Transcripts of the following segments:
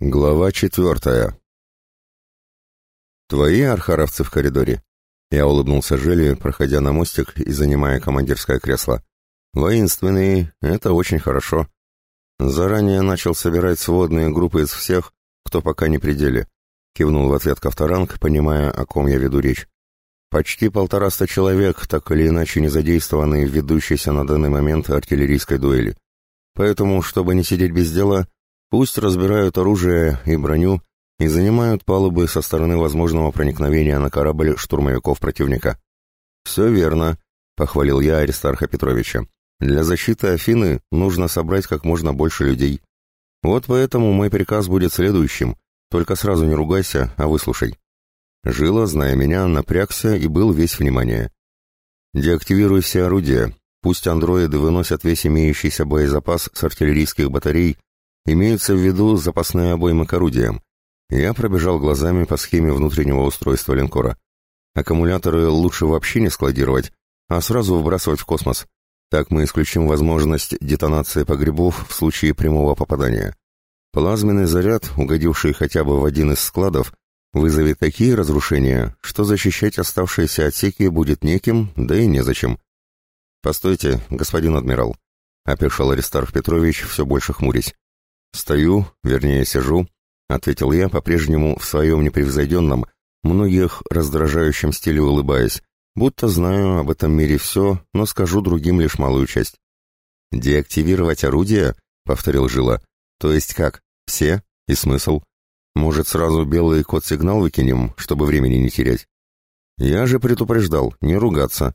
Глава четвертая. «Твои архаровцы в коридоре?» Я улыбнулся Желе, проходя на мостик и занимая командирское кресло. «Воинственные — это очень хорошо. Заранее начал собирать сводные группы из всех, кто пока не пределе», — кивнул в ответ Ковторанг, понимая, о ком я веду речь. «Почти полтораста человек, так или иначе не задействованы в ведущейся на данный момент артиллерийской дуэли. Поэтому, чтобы не сидеть без дела, — Пусть разбирают оружие и броню и занимают палубы со стороны возможного проникновения на корабль штурмовиков противника. «Все верно», — похвалил я Аристарха Петровича. «Для защиты Афины нужно собрать как можно больше людей. Вот поэтому мой приказ будет следующим. Только сразу не ругайся, а выслушай». Жила, зная меня, напрягся и был весь внимание. «Деактивируй все орудия. Пусть андроиды выносят весь имеющийся боезапас с артиллерийских батарей Имеются в виду запасные обоймы к орудиям. Я пробежал глазами по схеме внутреннего устройства линкора. Аккумуляторы лучше вообще не складировать, а сразу выбрасывать в космос. Так мы исключим возможность детонации погребов в случае прямого попадания. Плазменный заряд, угодивший хотя бы в один из складов, вызовет такие разрушения, что защищать оставшиеся отсеки будет неким, да и незачем. «Постойте, господин адмирал», — опешил Аристарх Петрович, все больше хмурясь. «Стою, вернее, сижу», — ответил я, по-прежнему в своем непревзойденном, многих раздражающем стиле улыбаясь, будто знаю об этом мире все, но скажу другим лишь малую часть. «Деактивировать орудие?» — повторил Жила. «То есть как? Все? И смысл? Может, сразу белый код-сигнал выкинем, чтобы времени не терять?» «Я же предупреждал, не ругаться».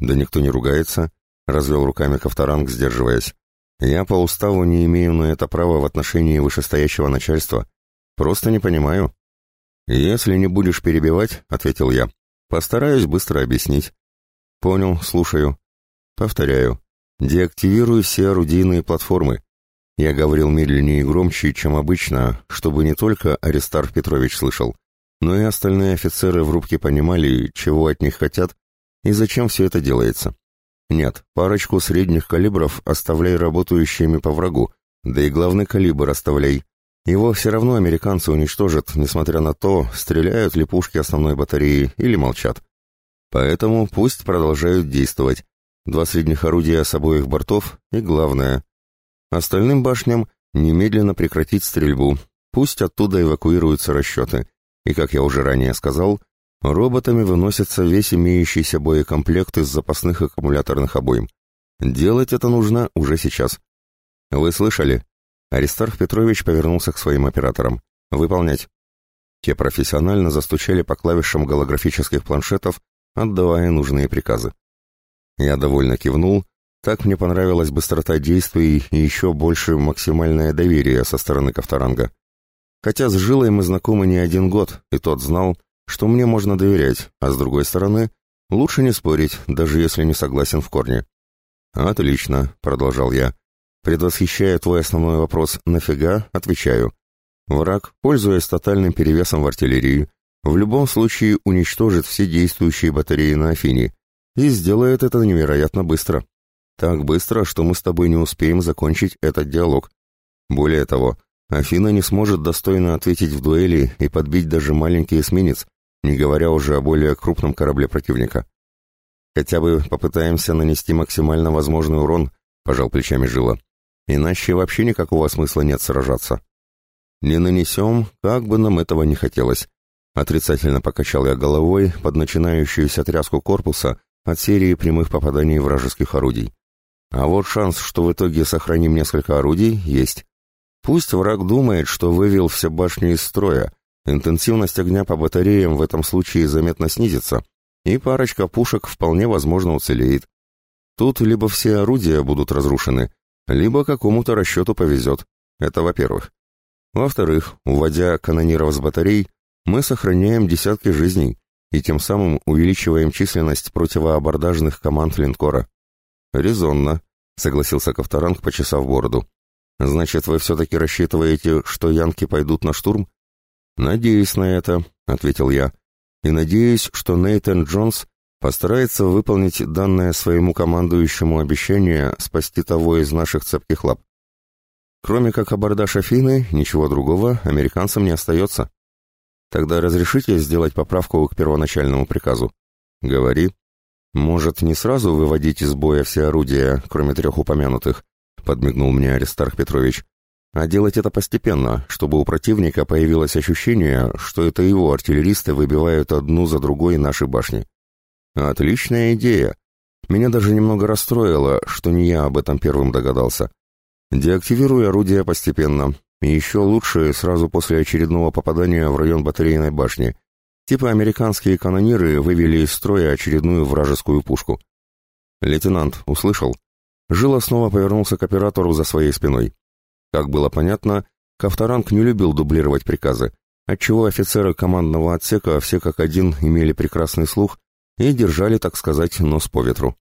«Да никто не ругается», — развел руками Ковторанг, сдерживаясь. Я по уставу не имею на это права в отношении вышестоящего начальства. Просто не понимаю. Если не будешь перебивать, — ответил я, — постараюсь быстро объяснить. Понял, слушаю. Повторяю. Деактивирую все орудийные платформы. Я говорил медленнее и громче, чем обычно, чтобы не только Аристарх Петрович слышал, но и остальные офицеры в рубке понимали, чего от них хотят и зачем все это делается. Нет, парочку средних калибров оставляй работающими по врагу, да и главный калибр оставляй. Его все равно американцы уничтожат, несмотря на то, стреляют ли пушки основной батареи или молчат. Поэтому пусть продолжают действовать. Два средних орудия с обоих бортов и главное. Остальным башням немедленно прекратить стрельбу, пусть оттуда эвакуируются расчеты. И, как я уже ранее сказал, Роботами выносится весь имеющийся боекомплект из запасных аккумуляторных обоим. Делать это нужно уже сейчас. Вы слышали? Аристарх Петрович повернулся к своим операторам. Выполнять. Те профессионально застучали по клавишам голографических планшетов, отдавая нужные приказы. Я довольно кивнул, так мне понравилась быстрота действий и еще больше максимальное доверие со стороны Ковторанга. Хотя с Жилой мы знакомы не один год, и тот знал, что мне можно доверять, а с другой стороны, лучше не спорить, даже если не согласен в корне. «Отлично», — продолжал я. Предвосхищая твой основной вопрос «нафига?», отвечаю. Враг, пользуясь тотальным перевесом в артиллерии, в любом случае уничтожит все действующие батареи на Афине и сделает это невероятно быстро. Так быстро, что мы с тобой не успеем закончить этот диалог. Более того, Афина не сможет достойно ответить в дуэли и подбить даже маленький эсминец, не говоря уже о более крупном корабле противника. Хотя бы попытаемся нанести максимально возможный урон, пожал плечами Жила. Иначе вообще никакого смысла нет сражаться. Не нанесем, как бы нам этого не хотелось. Отрицательно покачал я головой под начинающуюся тряску корпуса от серии прямых попаданий вражеских орудий. А вот шанс, что в итоге сохраним несколько орудий, есть. Пусть враг думает, что вывел все башни из строя, Интенсивность огня по батареям в этом случае заметно снизится, и парочка пушек вполне возможно уцелеет. Тут либо все орудия будут разрушены, либо какому-то расчету повезет. Это во-первых. Во-вторых, уводя канониров с батарей, мы сохраняем десятки жизней и тем самым увеличиваем численность противоабордажных команд линкора. «Резонно», — согласился Ковторанг, почесав бороду. «Значит, вы все-таки рассчитываете, что янки пойдут на штурм?» «Надеюсь на это», — ответил я, — «и надеюсь, что Нейтан Джонс постарается выполнить данное своему командующему обещание спасти того из наших цепких лап». Кроме как абордаж Афины, ничего другого американцам не остается. Тогда разрешите сделать поправку к первоначальному приказу? Говори. Может, не сразу выводить из боя все орудия, кроме трех упомянутых? Подмигнул мне Аристарх Петрович. А делать это постепенно, чтобы у противника появилось ощущение, что это его артиллеристы выбивают одну за другой наши башни. Отличная идея. Меня даже немного расстроило, что не я об этом первым догадался. Деактивируй орудие постепенно. И еще лучше сразу после очередного попадания в район батарейной башни. Типа американские канониры вывели из строя очередную вражескую пушку. Лейтенант услышал. Жила снова повернулся к оператору за своей спиной. Как было понятно, Ковторанг не любил дублировать приказы, отчего офицеры командного отсека все как один имели прекрасный слух и держали, так сказать, нос по ветру.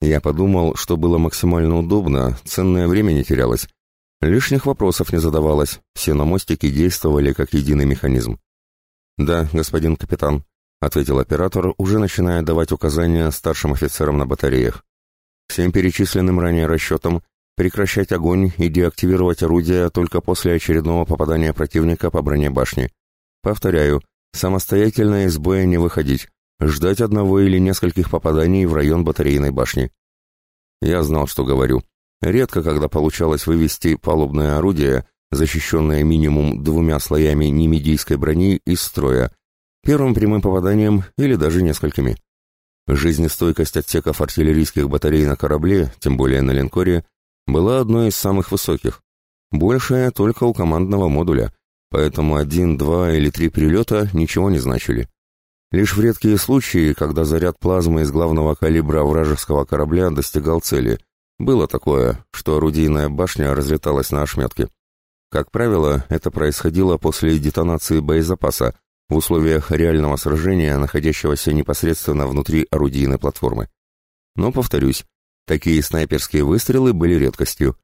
Я подумал, что было максимально удобно, ценное время не терялось. Лишних вопросов не задавалось, все на мостике действовали как единый механизм. «Да, господин капитан», — ответил оператор, уже начиная давать указания старшим офицерам на батареях. «Всем перечисленным ранее расчетам прекращать огонь и деактивировать орудия только после очередного попадания противника по броне башни. Повторяю, самостоятельно из боя не выходить, ждать одного или нескольких попаданий в район батарейной башни. Я знал, что говорю. Редко, когда получалось вывести палубное орудие, защищенное минимум двумя слоями немедийской брони, из строя, первым прямым попаданием или даже несколькими. Жизнестойкость отсеков артиллерийских батарей на корабле, тем более на линкоре, была одной из самых высоких. Большая только у командного модуля, поэтому один, два или три перелета ничего не значили. Лишь в редкие случаи, когда заряд плазмы из главного калибра вражеского корабля достигал цели, было такое, что орудийная башня разлеталась на ошметки. Как правило, это происходило после детонации боезапаса в условиях реального сражения, находящегося непосредственно внутри орудийной платформы. Но, повторюсь, такие снайперские выстрелы были редкостью.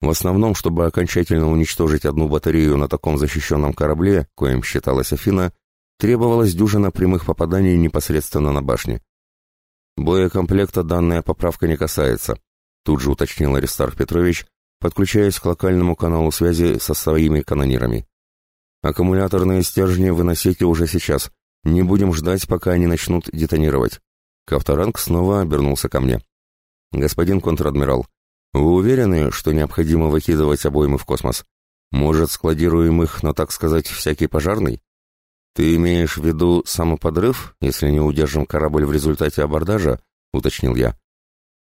В основном, чтобы окончательно уничтожить одну батарею на таком защищенном корабле, коим считалась Афина, требовалась дюжина прямых попаданий непосредственно на башне. Боекомплекта данная поправка не касается, тут же уточнил Аристарх Петрович, подключаясь к локальному каналу связи со своими канонирами. Аккумуляторные стержни выносите уже сейчас. Не будем ждать, пока они начнут детонировать. Кавторанг снова обернулся ко мне. Господин контр-адмирал, вы уверены, что необходимо выкидывать обоймы в космос? Может, складируем их на, так сказать, всякий пожарный? «Ты имеешь в виду самоподрыв, если не удержим корабль в результате абордажа?» — уточнил я.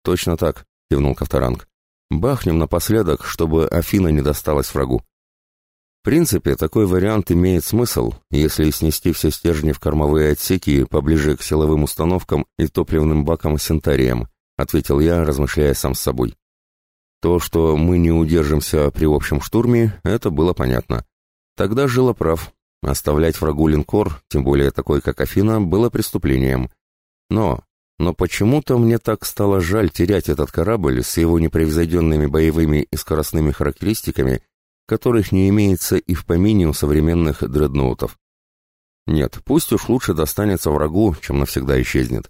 «Точно так», — кивнул Ковторанг. «Бахнем напоследок, чтобы Афина не досталась врагу». В принципе, такой вариант имеет смысл, если снести все стержни в кормовые отсеки поближе к силовым установкам и топливным бакам Сентариям, ответил я, размышляя сам с собой. То, что мы не удержимся при общем штурме, это было понятно. Тогда Жила прав, Оставлять врагу линкор, тем более такой, как Афина, было преступлением. Но, но почему-то мне так стало жаль терять этот корабль с его непревзойденными боевыми и скоростными характеристиками, которых не имеется и в помине у современных дредноутов. Нет, пусть уж лучше достанется врагу, чем навсегда исчезнет.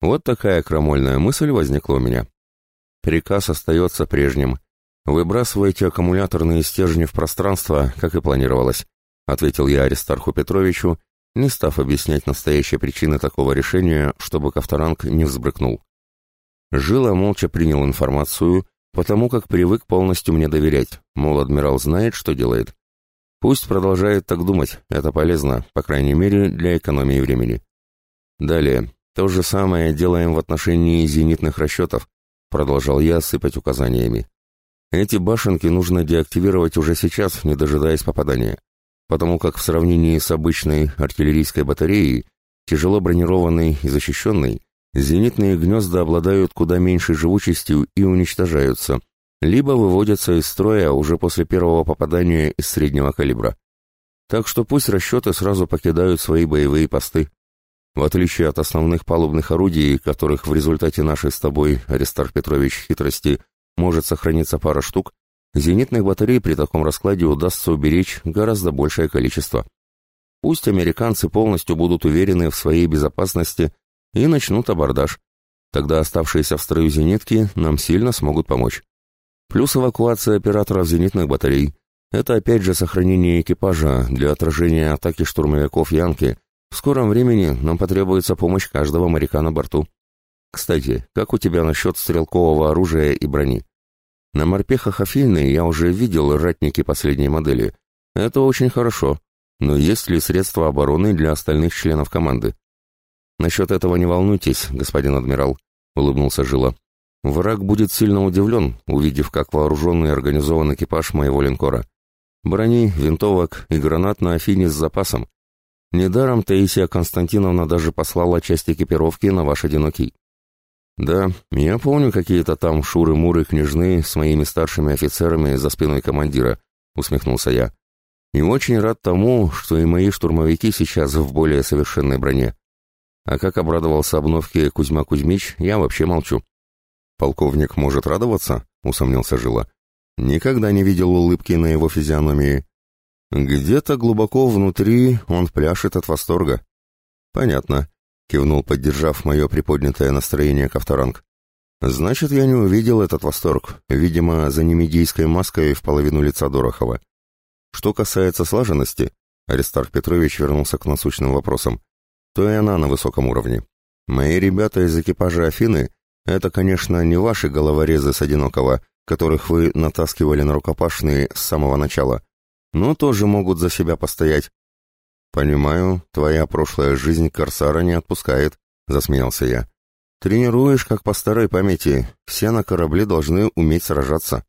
Вот такая крамольная мысль возникла у меня. Приказ остается прежним. Выбрасывайте аккумуляторные стержни в пространство, как и планировалось. — ответил я Аристарху Петровичу, не став объяснять настоящие причины такого решения, чтобы Ковторанг не взбрыкнул. Жила молча принял информацию, потому как привык полностью мне доверять, мол, адмирал знает, что делает. Пусть продолжает так думать, это полезно, по крайней мере, для экономии времени. Далее, то же самое делаем в отношении зенитных расчетов, продолжал я сыпать указаниями. Эти башенки нужно деактивировать уже сейчас, не дожидаясь попадания потому как в сравнении с обычной артиллерийской батареей, тяжело бронированной и защищенной, зенитные гнезда обладают куда меньшей живучестью и уничтожаются, либо выводятся из строя уже после первого попадания из среднего калибра. Так что пусть расчеты сразу покидают свои боевые посты. В отличие от основных палубных орудий, которых в результате нашей с тобой, Аристар Петрович, хитрости может сохраниться пара штук, Зенитных батарей при таком раскладе удастся уберечь гораздо большее количество. Пусть американцы полностью будут уверены в своей безопасности и начнут абордаж. Тогда оставшиеся в строю зенитки нам сильно смогут помочь. Плюс эвакуация операторов зенитных батарей. Это опять же сохранение экипажа для отражения атаки штурмовиков Янки. В скором времени нам потребуется помощь каждого моряка на борту. Кстати, как у тебя насчет стрелкового оружия и брони? На морпехах Афины я уже видел ратники последней модели. Это очень хорошо. Но есть ли средства обороны для остальных членов команды? Насчет этого не волнуйтесь, господин адмирал, улыбнулся Жила. Враг будет сильно удивлен, увидев, как вооруженный и организован экипаж моего линкора. Брони, винтовок и гранат на Афине с запасом. Недаром Таисия Константиновна даже послала часть экипировки на ваш одинокий. «Да, я помню какие-то там шуры-муры княжны с моими старшими офицерами за спиной командира», — усмехнулся я. «И очень рад тому, что и мои штурмовики сейчас в более совершенной броне. А как обрадовался обновке Кузьма Кузьмич, я вообще молчу». «Полковник может радоваться?» — усомнился Жила. «Никогда не видел улыбки на его физиономии. Где-то глубоко внутри он пляшет от восторга». «Понятно. — кивнул, поддержав мое приподнятое настроение Ковторанг. «Значит, я не увидел этот восторг, видимо, за немедийской маской в половину лица Дорохова. Что касается слаженности, Аристарх Петрович вернулся к насущным вопросам, то и она на высоком уровне. Мои ребята из экипажа Афины — это, конечно, не ваши головорезы с одинокого, которых вы натаскивали на рукопашные с самого начала, но тоже могут за себя постоять, «Понимаю, твоя прошлая жизнь Корсара не отпускает», — засмеялся я. «Тренируешь, как по старой памяти, все на корабле должны уметь сражаться».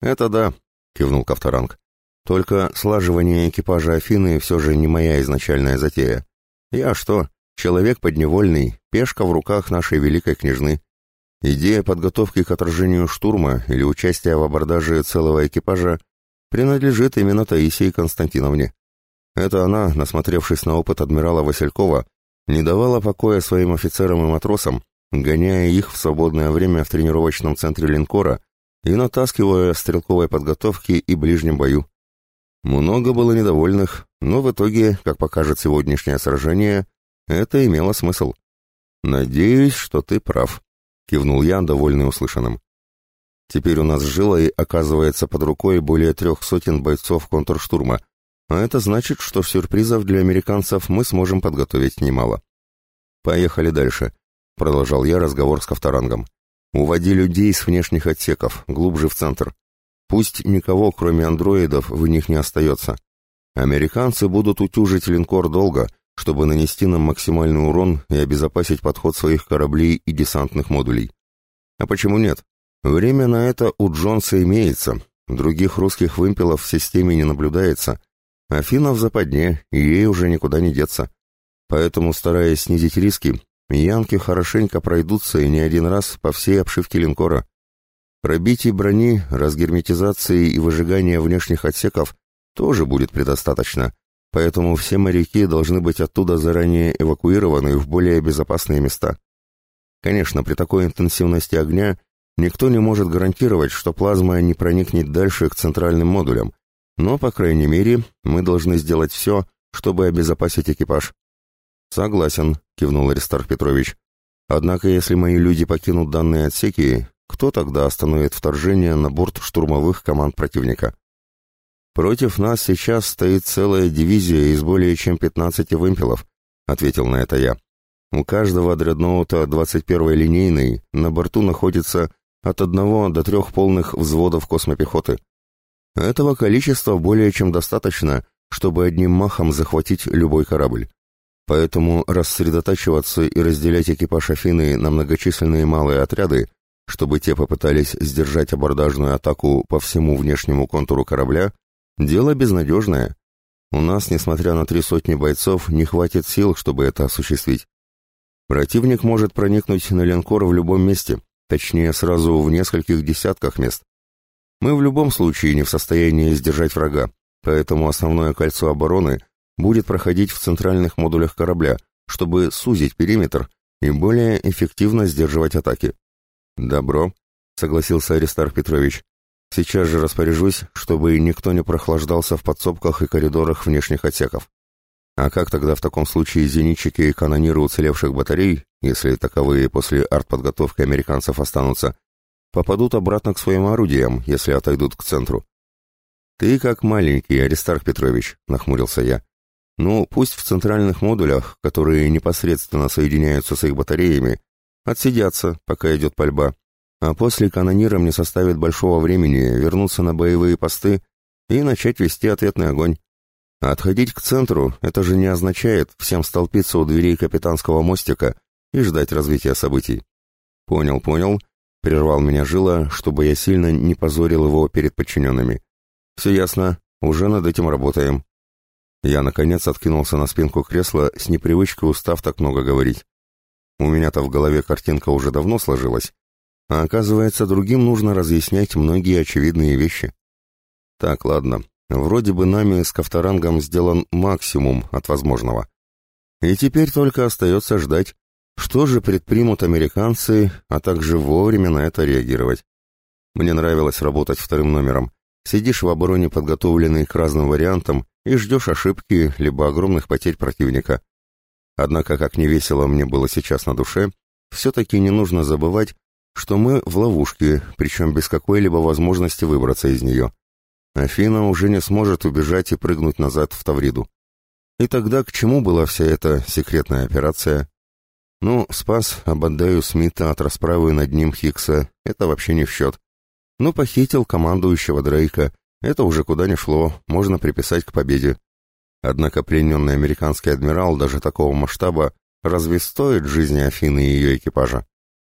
«Это да», — кивнул Ковторанг. «Только слаживание экипажа Афины все же не моя изначальная затея. Я что, человек подневольный, пешка в руках нашей великой княжны. Идея подготовки к отражению штурма или участия в абордаже целого экипажа принадлежит именно Таисии Константиновне. Это она, насмотревшись на опыт адмирала Василькова, не давала покоя своим офицерам и матросам, гоняя их в свободное время в тренировочном центре линкора и натаскивая стрелковой подготовки и ближнем бою. Много было недовольных, но в итоге, как покажет сегодняшнее сражение, это имело смысл. «Надеюсь, что ты прав», — кивнул я, довольный услышанным. «Теперь у нас с Жилой оказывается под рукой более трех сотен бойцов контрштурма, а это значит, что сюрпризов для американцев мы сможем подготовить немало. Поехали дальше, продолжал я разговор с Ковторангом. Уводи людей с внешних отсеков, глубже в центр. Пусть никого, кроме андроидов, в них не остается. Американцы будут утюжить линкор долго, чтобы нанести нам максимальный урон и обезопасить подход своих кораблей и десантных модулей. А почему нет? Время на это у Джонса имеется. Других русских вымпелов в системе не наблюдается, Афина в западне, и ей уже никуда не деться. Поэтому, стараясь снизить риски, янки хорошенько пройдутся и не один раз по всей обшивке линкора. Пробитий брони, разгерметизации и выжигания внешних отсеков тоже будет предостаточно, поэтому все моряки должны быть оттуда заранее эвакуированы в более безопасные места. Конечно, при такой интенсивности огня никто не может гарантировать, что плазма не проникнет дальше к центральным модулям, но, по крайней мере, мы должны сделать все, чтобы обезопасить экипаж. Согласен, кивнул Аристарх Петрович. Однако, если мои люди покинут данные отсеки, кто тогда остановит вторжение на борт штурмовых команд противника? Против нас сейчас стоит целая дивизия из более чем 15 вымпелов, ответил на это я. У каждого дредноута 21-й линейной на борту находится от одного до трех полных взводов космопехоты. Этого количества более чем достаточно, чтобы одним махом захватить любой корабль. Поэтому рассредотачиваться и разделять экипаж Афины на многочисленные малые отряды, чтобы те попытались сдержать абордажную атаку по всему внешнему контуру корабля, дело безнадежное. У нас, несмотря на три сотни бойцов, не хватит сил, чтобы это осуществить. Противник может проникнуть на линкор в любом месте, точнее сразу в нескольких десятках мест. Мы в любом случае не в состоянии сдержать врага, поэтому основное кольцо обороны будет проходить в центральных модулях корабля, чтобы сузить периметр и более эффективно сдерживать атаки. «Добро», — согласился Аристарх Петрович. «Сейчас же распоряжусь, чтобы никто не прохлаждался в подсобках и коридорах внешних отсеков. А как тогда в таком случае зенитчики и канониры уцелевших батарей, если таковые после артподготовки американцев останутся, попадут обратно к своим орудиям, если отойдут к центру. «Ты как маленький, Аристарх Петрович», — нахмурился я. «Ну, пусть в центральных модулях, которые непосредственно соединяются с их батареями, отсидятся, пока идет пальба, а после канонирам не составит большого времени вернуться на боевые посты и начать вести ответный огонь. Отходить к центру — это же не означает всем столпиться у дверей капитанского мостика и ждать развития событий. «Понял, понял», — прервал меня Жила, чтобы я сильно не позорил его перед подчиненными. «Все ясно, уже над этим работаем». Я, наконец, откинулся на спинку кресла, с непривычкой устав так много говорить. У меня-то в голове картинка уже давно сложилась, а оказывается, другим нужно разъяснять многие очевидные вещи. Так, ладно, вроде бы нами с Ковторангом сделан максимум от возможного. И теперь только остается ждать, что же предпримут американцы, а также вовремя на это реагировать. Мне нравилось работать вторым номером. Сидишь в обороне, подготовленный к разным вариантам, и ждешь ошибки, либо огромных потерь противника. Однако, как не весело мне было сейчас на душе, все-таки не нужно забывать, что мы в ловушке, причем без какой-либо возможности выбраться из нее. Афина уже не сможет убежать и прыгнуть назад в Тавриду. И тогда к чему была вся эта секретная операция? Ну, спас Абаддею Смита от расправы над ним Хикса, это вообще не в счет. Ну, похитил командующего Дрейка, это уже куда ни шло, можно приписать к победе. Однако плененный американский адмирал даже такого масштаба разве стоит жизни Афины и ее экипажа?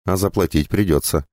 А заплатить придется.